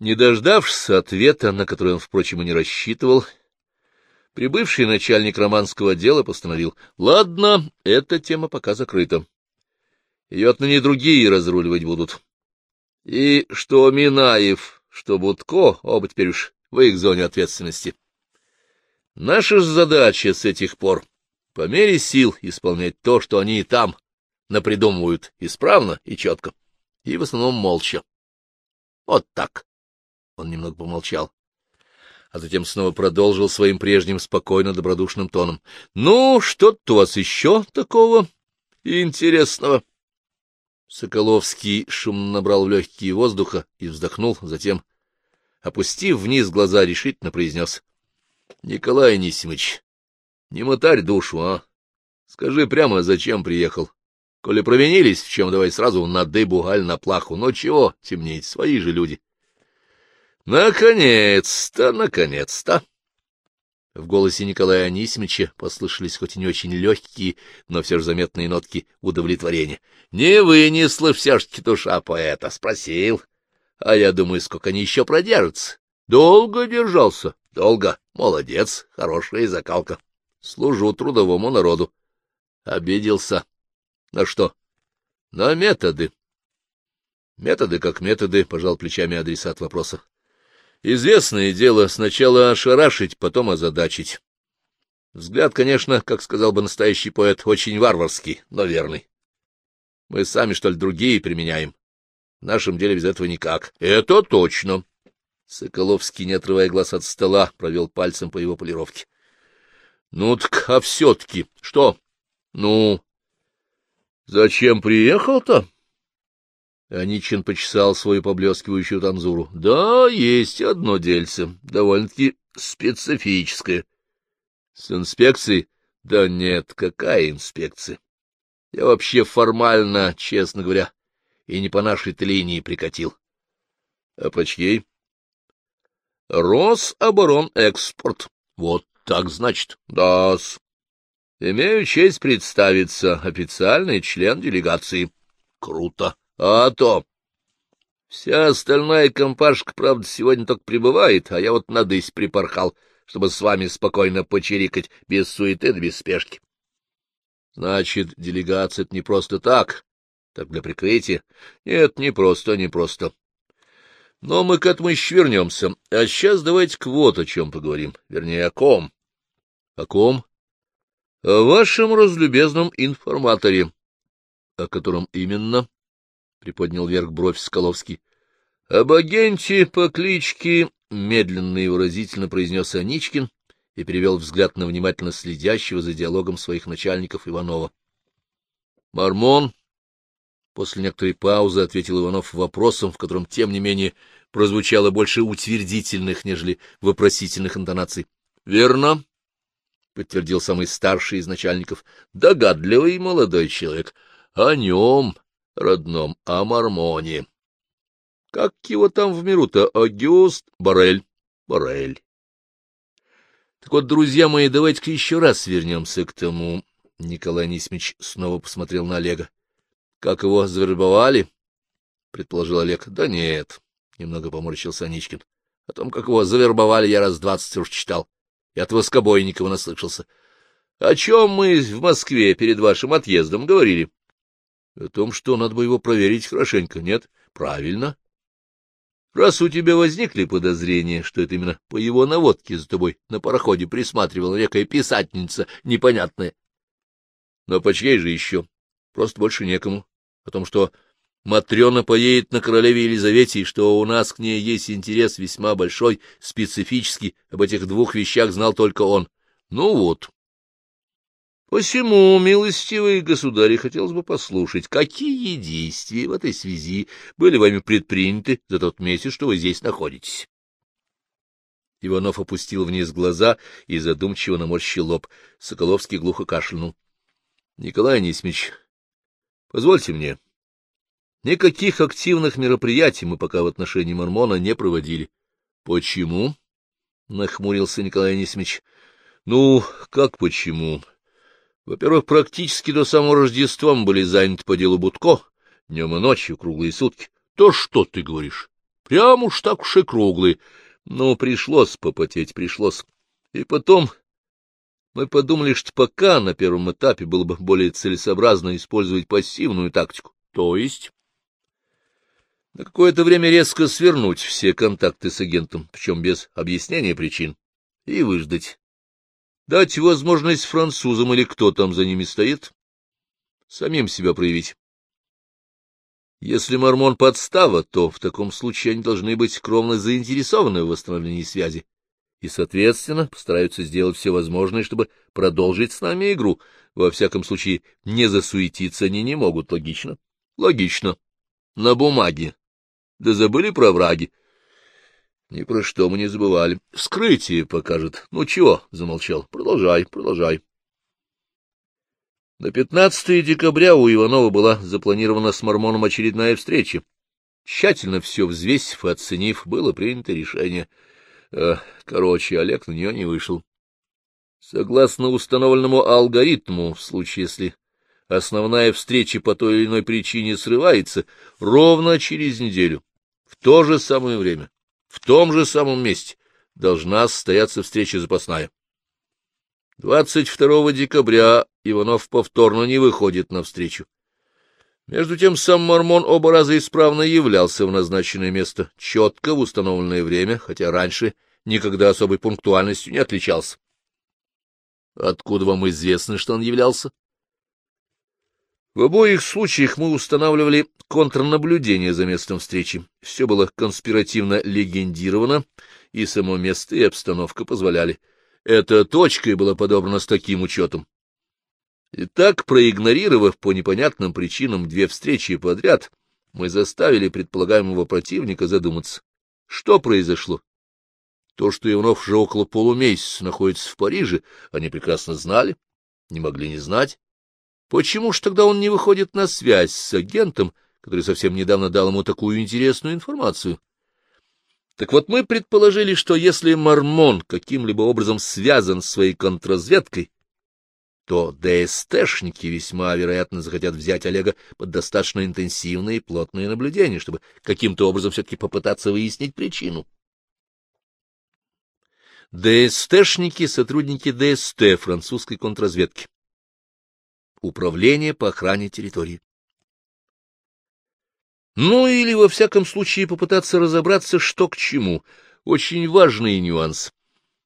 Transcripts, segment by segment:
Не дождавшись ответа, на который он, впрочем, и не рассчитывал, прибывший начальник романского отдела постановил, «Ладно, эта тема пока закрыта. Ее отныне другие разруливать будут. И что Минаев, что Будко, оба теперь уж в их зоне ответственности. Наша же задача с этих пор по мере сил исполнять то, что они и там напридумывают исправно и четко, и в основном молча. Вот так. Он немного помолчал, а затем снова продолжил своим прежним спокойно-добродушным тоном. — Ну, что-то у вас еще такого интересного? Соколовский шумно набрал в легкие воздуха и вздохнул, затем, опустив вниз глаза, решительно произнес. — Николай Анисимович, не мотарь душу, а? Скажи прямо, зачем приехал? Коли провинились в чем, давай сразу на дыбу, аль на плаху. Ну чего темнеть, свои же люди. Наконец-то, наконец-то! В голосе Николая Анисимовича послышались хоть и не очень легкие, но все же заметные нотки удовлетворения. — Не вынесла все-таки душа поэта, спросил. А я думаю, сколько они еще продержатся. Долго держался, долго. Молодец, хорошая закалка. Служу трудовому народу. Обиделся. На что? На методы. Методы как методы, пожал плечами адресат вопроса. Известное дело, сначала ошарашить, потом озадачить. Взгляд, конечно, как сказал бы настоящий поэт, очень варварский, но верный. Мы сами, что ли, другие применяем. В нашем деле без этого никак. Это точно. Соколовский, не отрывая глаз от стола, провел пальцем по его полировке. — Ну так, а все-таки что? — Ну, зачем приехал-то? Аничин почесал свою поблескивающую танзуру. — Да, есть одно дельце, довольно-таки специфическое. — С инспекцией? — Да нет, какая инспекция? Я вообще формально, честно говоря, и не по нашей-то линии прикатил. — А по чьей? — Рособоронэкспорт. Вот так, значит. Да-с. Имею честь представиться, официальный член делегации. Круто. А то. Вся остальная компашка, правда, сегодня только прибывает, а я вот надысь припорхал, чтобы с вами спокойно почирикать, без суеты да без спешки. Значит, делегация — не просто так, так для прикрытия? Нет, не просто, не просто. Но мы к этому еще вернемся. А сейчас давайте-ка вот о чем поговорим, вернее, о ком. О ком? О вашем разлюбезном информаторе. О котором именно? — приподнял вверх бровь Скаловский. — Об агенте по кличке, — медленно и выразительно произнес Аничкин и перевел взгляд на внимательно следящего за диалогом своих начальников Иванова. — Мормон, — после некоторой паузы ответил Иванов вопросом, в котором, тем не менее, прозвучало больше утвердительных, нежели вопросительных интонаций. — Верно, — подтвердил самый старший из начальников, — догадливый молодой человек. О нем родном, о Мормоне. Как его там в миру-то? Агюст Барель. Барель. Так вот, друзья мои, давайте-ка еще раз вернемся к тому. Николай Нисмич снова посмотрел на Олега. — Как его завербовали? — предположил Олег. — Да нет, — немного поморщился Аничкин. — О том, как его завербовали, я раз двадцать уж читал. И от Воскобойникова наслышался. — О чем мы в Москве перед вашим отъездом говорили? О том, что надо бы его проверить хорошенько, нет? Правильно. Раз у тебя возникли подозрения, что это именно по его наводке за тобой на пароходе присматривала некая писательница непонятная. Но по чьей же еще? Просто больше некому. О том, что Матрена поедет на королеве Елизавете, и что у нас к ней есть интерес весьма большой, специфический, об этих двух вещах знал только он. Ну вот. Посему, милостивые государи, хотелось бы послушать, какие действия в этой связи были вами предприняты за тот месяц, что вы здесь находитесь. Иванов опустил вниз глаза и задумчиво наморщил лоб. Соколовский глухо кашлянул. — Николай Анисимович, позвольте мне. Никаких активных мероприятий мы пока в отношении Мормона не проводили. — Почему? — нахмурился Николай Анисимович. — Ну, как почему? — во-первых, практически до самого Рождества мы были заняты по делу Будко, днем и ночью, круглые сутки. То что ты говоришь? Прям уж так уж и круглый. Но пришлось попотеть, пришлось. И потом мы подумали, что пока на первом этапе было бы более целесообразно использовать пассивную тактику, то есть на какое-то время резко свернуть все контакты с агентом, причем без объяснения причин, и выждать. Дать возможность французам или кто там за ними стоит, самим себя проявить. Если Мормон подстава, то в таком случае они должны быть кровно заинтересованы в восстановлении связи и, соответственно, постараются сделать все возможное, чтобы продолжить с нами игру. Во всяком случае, не засуетиться они не могут. Логично? Логично. На бумаге. Да забыли про враги. Ни про что мы не забывали. Вскрытие покажет. Ну чего, замолчал. Продолжай, продолжай. На 15 декабря у Иванова была запланирована с Мормоном очередная встреча. Тщательно все взвесив и оценив, было принято решение — Э, короче, Олег на нее не вышел. Согласно установленному алгоритму, в случае, если основная встреча по той или иной причине срывается, ровно через неделю, в то же самое время, в том же самом месте, должна состояться встреча запасная. 22 декабря Иванов повторно не выходит на встречу. Между тем сам Мормон оба раза исправно являлся в назначенное место, четко в установленное время, хотя раньше никогда особой пунктуальностью не отличался. Откуда вам известно, что он являлся? В обоих случаях мы устанавливали контрнаблюдение за местом встречи. Все было конспиративно легендировано, и само место и обстановка позволяли. Эта точка и была подобрана с таким учетом. И так, проигнорировав по непонятным причинам две встречи подряд, мы заставили предполагаемого противника задуматься, что произошло. То, что Иванов уже около полумесяца находится в Париже, они прекрасно знали, не могли не знать. Почему ж тогда он не выходит на связь с агентом, который совсем недавно дал ему такую интересную информацию? Так вот, мы предположили, что если Мармон каким-либо образом связан с своей контрразведкой, то ДСТшники весьма вероятно захотят взять Олега под достаточно интенсивное и плотное наблюдение, чтобы каким-то образом все-таки попытаться выяснить причину. ДСТшники — сотрудники ДСТ французской контрразведки. Управление по охране территории. Ну или, во всяком случае, попытаться разобраться, что к чему. Очень важный нюанс.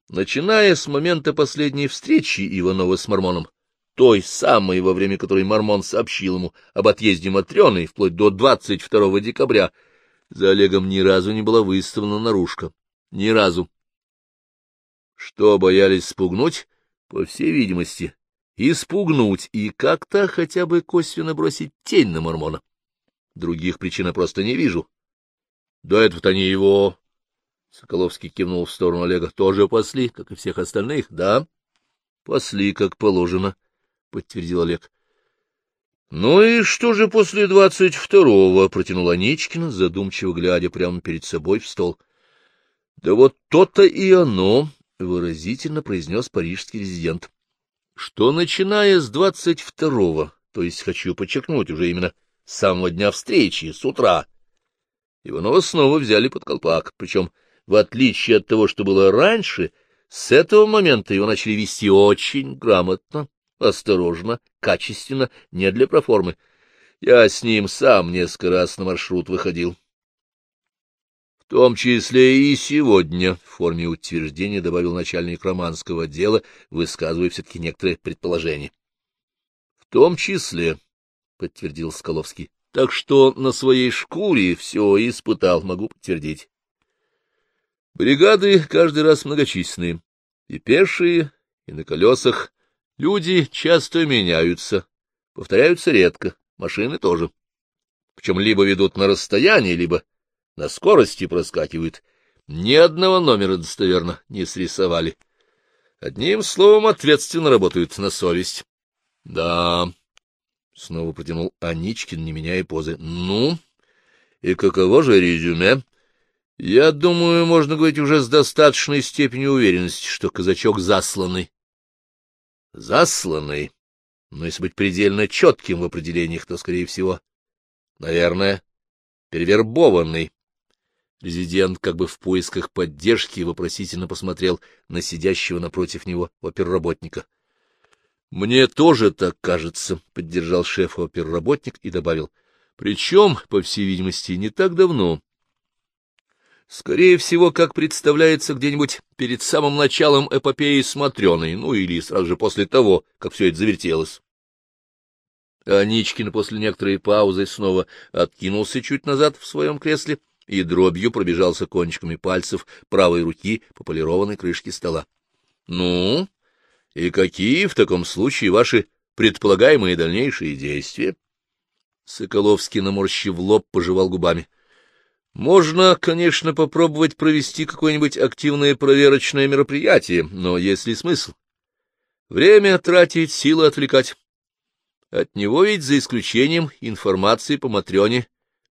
Начиная с момента последней встречи Иванова с Мормоном, той самой, во время которой Мормон сообщил ему об отъезде Матрены, вплоть до 22 декабря, за Олегом ни разу не была выставлена наружка. Ни разу. Что боялись спугнуть? По всей видимости, испугнуть и как-то хотя бы косвенно бросить тень на Мормона. Других причин я просто не вижу. До этого-то они его Соколовский кивнул в сторону Олега. — Тоже пасли, как и всех остальных? — Да. — Пасли, как положено, — подтвердил Олег. — Ну и что же после двадцать второго? — протянул Аничкин, задумчиво глядя прямо перед собой в стол. — Да вот то-то и оно, — выразительно произнес парижский резидент, — что, начиная с двадцать второго, то есть, хочу подчеркнуть, уже именно с самого дня встречи, с утра, Иванова снова взяли под колпак, причем в отличие от того, что было раньше, с этого момента его начали вести очень грамотно, осторожно, качественно, не для проформы. Я с ним сам несколько раз на маршрут выходил. Том числе и сегодня, в форме утверждения добавил начальник романского отдела, высказывая все-таки некоторые предположения. — В том числе, — подтвердил Скаловский. — Так что на своей шкуре все испытал, могу подтвердить. Бригады каждый раз многочисленные, и пешие, и на колесах. Люди часто меняются, повторяются редко, машины тоже. Причем либо ведут на расстоянии, либо на скорости проскакивают. Ни одного номера достоверно не срисовали. Одним словом, ответственно работают на совесть. — Да, — снова протянул Аничкин, не меняя позы. — Ну, и каково же резюме? Я думаю, можно говорить уже с достаточной степенью уверенности, что казачок засланный. Засланный? Но если быть предельно четким в определениях, то, скорее всего, наверное, перевербованный. Резидент, как бы в поисках поддержки, вопросительно посмотрел на сидящего напротив него оперработника. — Мне тоже так кажется, — поддержал шеф оперработник и добавил. — Причем, по всей видимости, не так давно. Скорее всего, как представляется где-нибудь перед самым началом эпопеи с ну или сразу же после того, как все это завертелось. Аничкин после некоторой паузы снова откинулся чуть назад в своем кресле и дробью пробежался кончиками пальцев правой руки по полированной крышке стола. — Ну, и какие в таком случае ваши предполагаемые дальнейшие действия? Соколовский, наморщив лоб, пожевал губами. — можно, конечно, попробовать провести какое-нибудь активное проверочное мероприятие, но есть ли смысл? Время тратить, силы отвлекать. От него ведь, за исключением информации по Матрёне,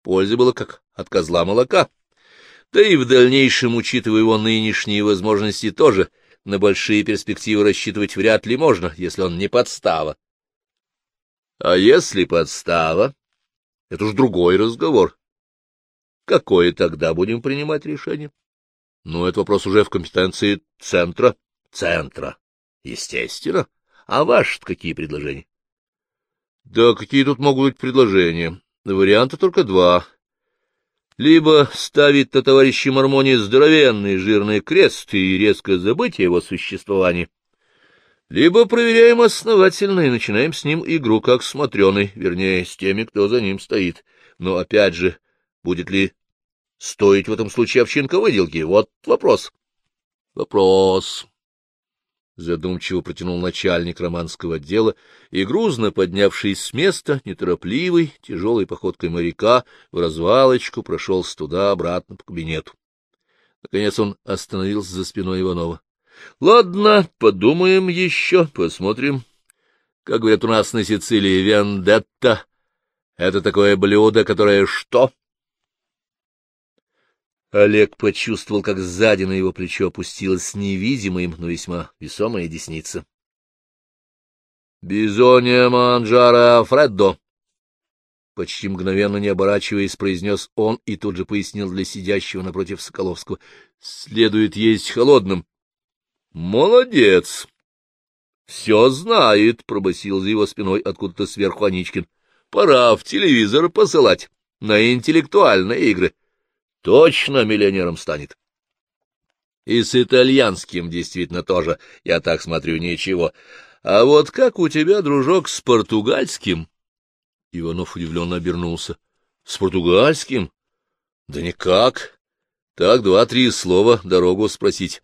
пользы было как от козла молока. Да и в дальнейшем, учитывая его нынешние возможности, тоже на большие перспективы рассчитывать вряд ли можно, если он не подстава. А если подстава, это уж другой разговор. Какое тогда будем принимать решение? Ну, это вопрос уже в компетенции центра. Центра, естественно. А ваши какие предложения? Да какие тут могут быть предложения? Варианта только два. Либо ставить на товарища Мармони здоровенный жирный крест и резко забыть о его существовании, либо проверяем основательно и начинаем с ним игру как смотреный, вернее, с теми, кто за ним стоит. Но, опять же, будет ли стоить в этом случае овчинка выделки? Вот вопрос. Вопрос. Задумчиво протянул начальник романского отдела и, грузно поднявшись с места, неторопливой, тяжелой походкой моряка, в развалочку прошел туда-обратно по кабинету. Наконец он остановился за спиной Иванова. — Ладно, подумаем еще, посмотрим. Как говорят у нас на Сицилии, вендетта — это такое блюдо, которое что? Олег почувствовал, как сзади на его плечо опустилась невидимая, но весьма весомая десница. — Бизония манджара Фреддо! Почти мгновенно не оборачиваясь, произнес он и тут же пояснил для сидящего напротив Соколовского. — Следует есть холодным. — Молодец! — Все знает, — пробасил за его спиной откуда-то сверху Аничкин. — Пора в телевизор посылать на интеллектуальные игры. — точно миллионером станет. И с итальянским действительно тоже, я так смотрю, ничего. А вот как у тебя, дружок, с португальским? Иванов удивленно обернулся. — С португальским? — Да никак. Так два-три слова дорогу спросить.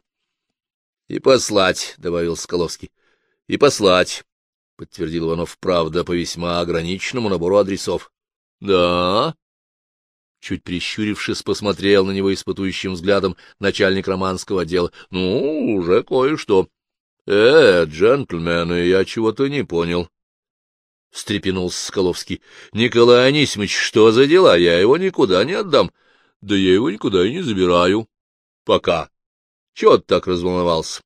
— И послать, — добавил Скаловский. — И послать, — подтвердил Иванов, правда, по весьма ограниченному набору адресов. — Да, Чуть прищурившись, посмотрел на него испытующим взглядом начальник романского отдела. — Ну, уже кое-что. — Э, джентльмены, я чего-то не понял. — встрепенулся Скаловский. — Николай Анисимович, что за дела? Я его никуда не отдам. — Да я его никуда и не забираю. — Пока. Чего ты так разволновался?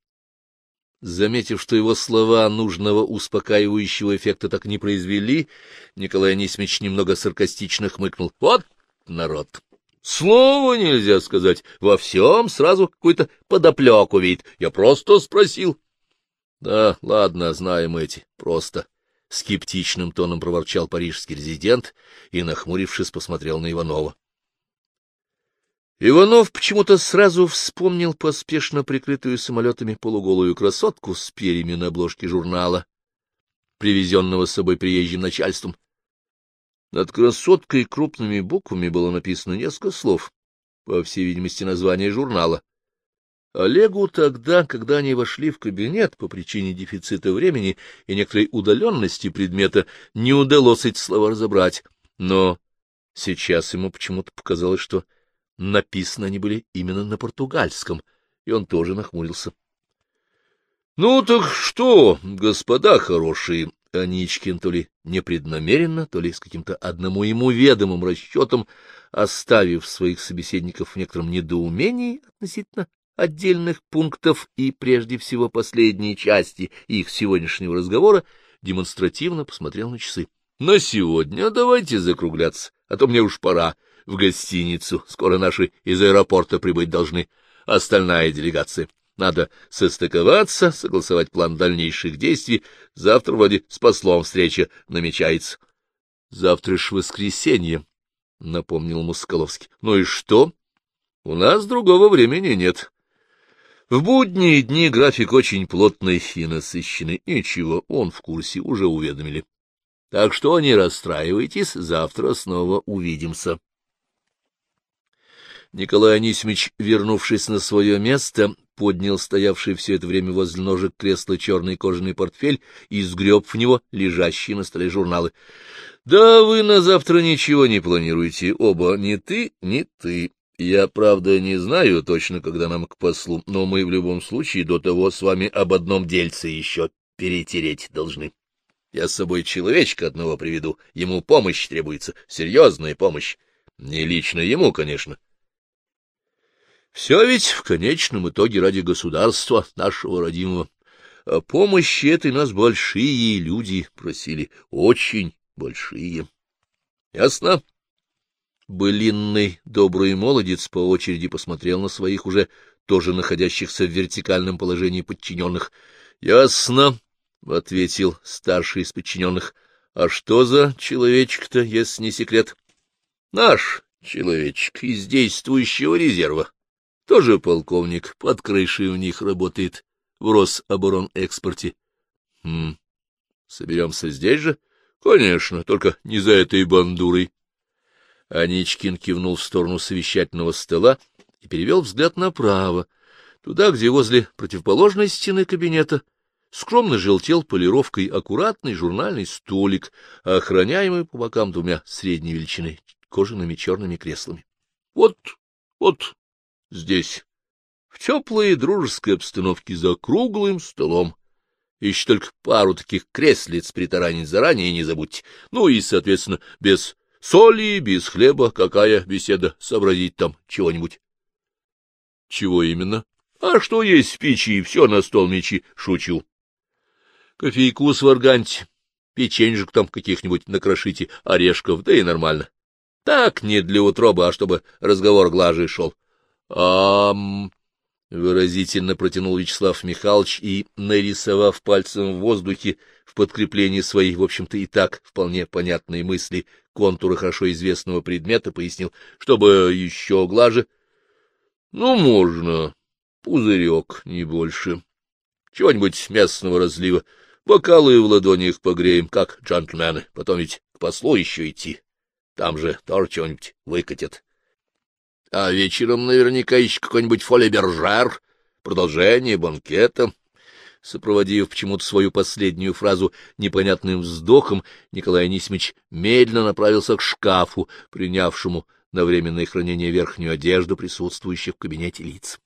Заметив, что его слова нужного успокаивающего эффекта так не произвели, Николай Анисимович немного саркастично хмыкнул. — Вот народ. Слова нельзя сказать, во всем сразу какую-то подоплеку видит. Я просто спросил. — Да, ладно, знаем эти, просто. Скептичным тоном проворчал парижский резидент и, нахмурившись, посмотрел на Иванова. Иванов почему-то сразу вспомнил поспешно прикрытую самолетами полуголую красотку с перьями на обложке журнала, привезенного с собой приезжим начальством. Над красоткой крупными буквами было написано несколько слов, по всей видимости, название журнала. Олегу тогда, когда они вошли в кабинет по причине дефицита времени и некоторой удаленности предмета, не удалось эти слова разобрать, но сейчас ему почему-то показалось, что написаны они были именно на португальском, и он тоже нахмурился. — Ну так что, господа хорошие, Аничкин то ли непреднамеренно, то ли с каким-то одному ему ведомым расчетом, оставив своих собеседников в некотором недоумении относительно отдельных пунктов и, прежде всего, последней части их сегодняшнего разговора, демонстративно посмотрел на часы. — На сегодня давайте закругляться, а то мне уж пора. в гостиницу. Скоро наши из аэропорта прибыть должны. Остальная делегация. Надо состыковаться, согласовать план дальнейших действий. Завтра вроде с послом встреча намечается. — Завтра ж воскресенье, — напомнил Москаловский. — Ну и что? У нас другого времени нет. В будние дни график очень плотный и насыщенный. Ничего, он в курсе, уже уведомили. Так что не расстраивайтесь, завтра снова увидимся. Николай Анисимович, вернувшись на свое место, поднял стоявший все это время возле ножек кресла черный кожаный портфель и сгреб в него лежащие на столе журналы. — Да вы на завтра ничего не планируете, оба, ни ты, ни ты. Я, правда, не знаю точно, когда нам к послу, но мы в любом случае до того с вами об одном дельце еще перетереть должны. Я с собой человечка одного приведу, ему помощь требуется, серьезная помощь. Не лично ему, конечно, все ведь в конечном итоге ради государства нашего родимого. О помощи этой нас большие люди просили, очень большие. Ясно? Былинный добрый молодец по очереди посмотрел на своих уже тоже находящихся в вертикальном положении подчиненных. — Ясно, — ответил старший из подчиненных. — А что за человечек-то, если не секрет? — Наш человечек из действующего резерва. Тоже полковник, под крышей у них работает, в Рособоронэкспорте. Хм, соберемся здесь же? Конечно, только не за этой бандурой. Аничкин кивнул в сторону совещательного стола и перевел взгляд направо, туда, где возле противоположной стены кабинета скромно желтел полировкой аккуратный журнальный столик, охраняемый по бокам двумя средней величины кожаными черными креслами. Вот, вот здесь, в теплой дружеской обстановке за круглым столом. Еще только пару таких креслиц притаранить заранее не забудьте. Ну и, соответственно, без соли, без хлеба, какая беседа, сообразить там чего-нибудь. Чего именно? А что есть в печи, все на стол мечи, шучу. Кофейку сварганьте, печеньжек там каких-нибудь накрошите, орешков, да и нормально. Так не для утробы, а чтобы разговор глаже шел. Ам... — выразительно протянул Вячеслав Михайлович и, нарисовав пальцем в воздухе в подкреплении своей, в общем-то, и так вполне понятной мысли контуры хорошо известного предмета, пояснил, чтобы еще глаже. — Ну, можно. Пузырек, не больше. Чего-нибудь местного разлива. Бокалы в ладонях погреем, как джентльмены. Потом ведь к послу еще идти. Там же тоже чего-нибудь выкатят. А вечером наверняка еще какой-нибудь фоле-бержер, продолжение банкета. Сопроводив почему-то свою последнюю фразу непонятным вздохом, Николай Анисимович медленно направился к шкафу, принявшему на временное хранение верхнюю одежду присутствующих в кабинете лиц.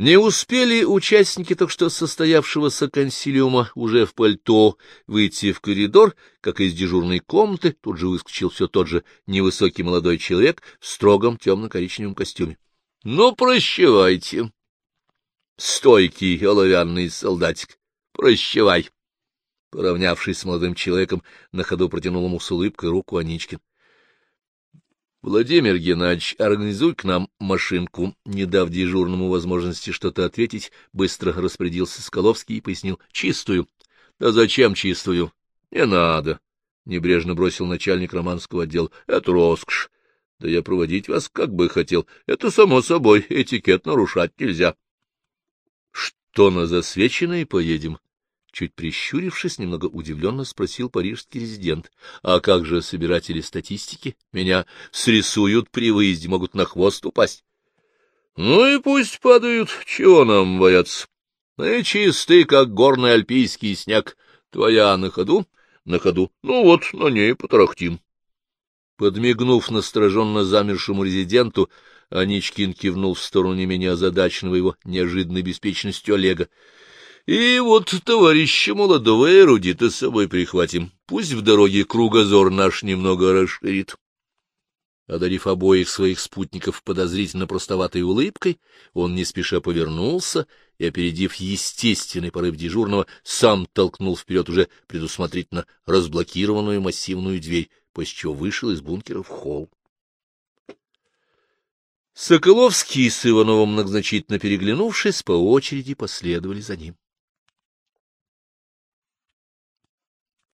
Не успели участники только что состоявшегося консилиума уже в пальто выйти в коридор, как из дежурной комнаты тут же выскочил все тот же невысокий молодой человек в строгом темно-коричневом костюме. — Ну, прощевайте, стойкий оловянный солдатик, прощевай. Поравнявшись с молодым человеком, на ходу протянул ему с улыбкой руку Аничкин. — Владимир Геннадьевич, организуй к нам машинку. Не дав дежурному возможности что-то ответить, быстро распорядился Скаловский и пояснил. — Чистую. — Да зачем чистую? — Не надо. — небрежно бросил начальник романского отдела. — Это роскошь. Да я проводить вас как бы хотел. Это само собой, этикет нарушать нельзя. — Что на засвеченное поедем? Чуть прищурившись, немного удивленно спросил парижский резидент. — А как же собиратели статистики? Меня срисуют при выезде, могут на хвост упасть. — Ну и пусть падают, чего нам бояться? Мы чисты, как горный альпийский снег. Твоя на ходу? На ходу. Ну вот, на ней потрахтим. Подмигнув настороженно замершему резиденту, Аничкин кивнул в сторону не менее озадаченного его неожиданной беспечностью Олега. И вот товарища молодого эрудита с собой прихватим. Пусть в дороге кругозор наш немного расширит. Одарив обоих своих спутников подозрительно простоватой улыбкой, он не спеша повернулся и, опередив естественный порыв дежурного, сам толкнул вперед уже предусмотрительно разблокированную массивную дверь, после чего вышел из бункера в холл. Соколовский с Ивановым, многозначительно переглянувшись, по очереди последовали за ним.